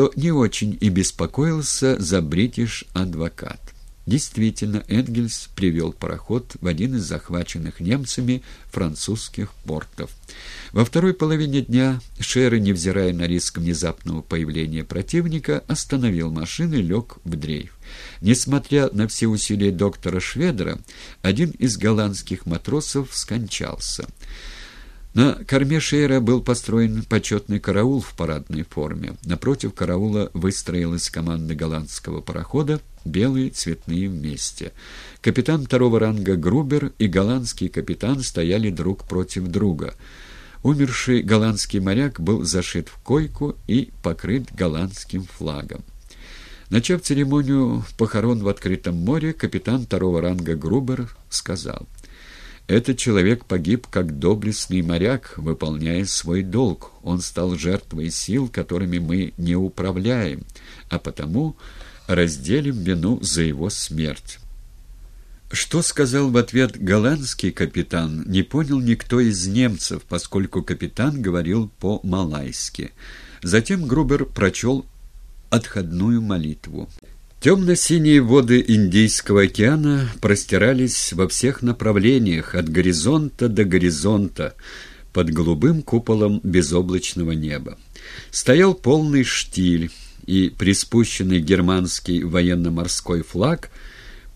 что не очень и беспокоился за бритиш-адвокат. Действительно, Энгельс привел пароход в один из захваченных немцами французских портов. Во второй половине дня Шеры, невзирая на риск внезапного появления противника, остановил машину и лег в дрейф. Несмотря на все усилия доктора Шведера, один из голландских матросов скончался. На корме Шейра был построен почетный караул в парадной форме. Напротив караула выстроилась команда голландского парохода белые цветные вместе. Капитан второго ранга Грубер и голландский капитан стояли друг против друга. Умерший голландский моряк был зашит в койку и покрыт голландским флагом. Начав церемонию похорон в открытом море, капитан второго ранга Грубер сказал — этот человек погиб как доблестный моряк, выполняя свой долг. Он стал жертвой сил, которыми мы не управляем, а потому разделим вину за его смерть. Что сказал в ответ голландский капитан, не понял никто из немцев, поскольку капитан говорил по-малайски. Затем Грубер прочел отходную молитву. Темно-синие воды Индийского океана простирались во всех направлениях, от горизонта до горизонта, под голубым куполом безоблачного неба. Стоял полный штиль, и приспущенный германский военно-морской флаг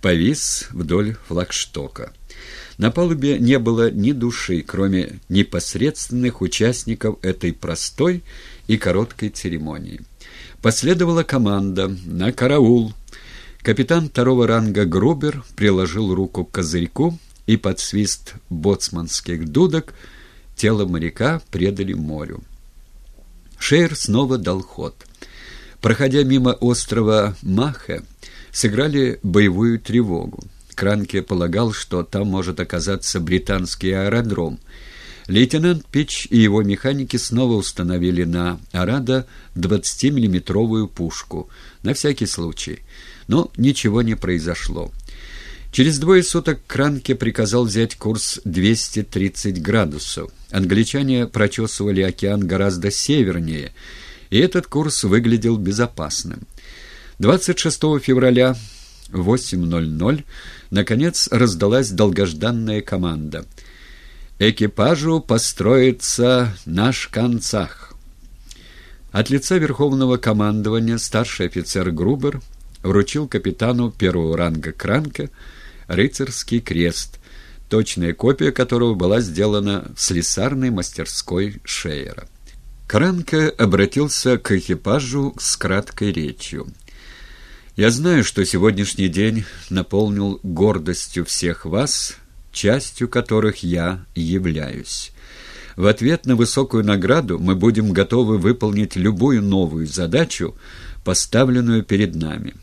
повис вдоль флагштока. На палубе не было ни души, кроме непосредственных участников этой простой и короткой церемонии. Последовала команда «На караул!». Капитан второго ранга Грубер приложил руку к козырьку, и под свист боцманских дудок тело моряка предали морю. Шейр снова дал ход. Проходя мимо острова Махе, сыграли боевую тревогу. Кранке полагал, что там может оказаться британский аэродром — Лейтенант Пич и его механики снова установили на «Арада» 20-миллиметровую пушку, на всякий случай. Но ничего не произошло. Через двое суток Кранке приказал взять курс 230 градусов. Англичане прочесывали океан гораздо севернее, и этот курс выглядел безопасным. 26 февраля в 8.00 наконец раздалась долгожданная команда — экипажу построиться на шканцах. От лица Верховного командования старший офицер Грубер вручил капитану первого ранга Кранка рыцарский крест, точная копия которого была сделана в слесарной мастерской Шейера. Кранка обратился к экипажу с краткой речью. «Я знаю, что сегодняшний день наполнил гордостью всех вас, частью которых я являюсь. В ответ на высокую награду мы будем готовы выполнить любую новую задачу, поставленную перед нами.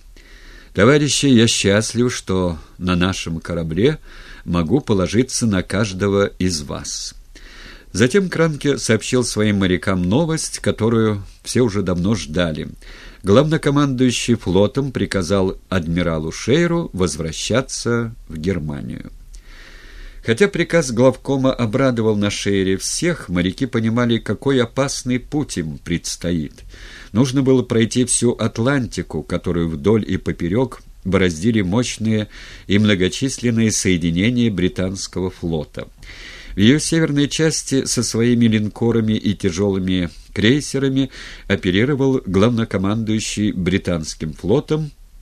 Товарищи, я счастлив, что на нашем корабле могу положиться на каждого из вас». Затем Кранке сообщил своим морякам новость, которую все уже давно ждали. Главнокомандующий флотом приказал адмиралу Шейру возвращаться в Германию. Хотя приказ главкома обрадовал на шеере всех, моряки понимали, какой опасный путь им предстоит. Нужно было пройти всю Атлантику, которую вдоль и поперек бороздили мощные и многочисленные соединения британского флота. В ее северной части со своими линкорами и тяжелыми крейсерами оперировал главнокомандующий британским флотом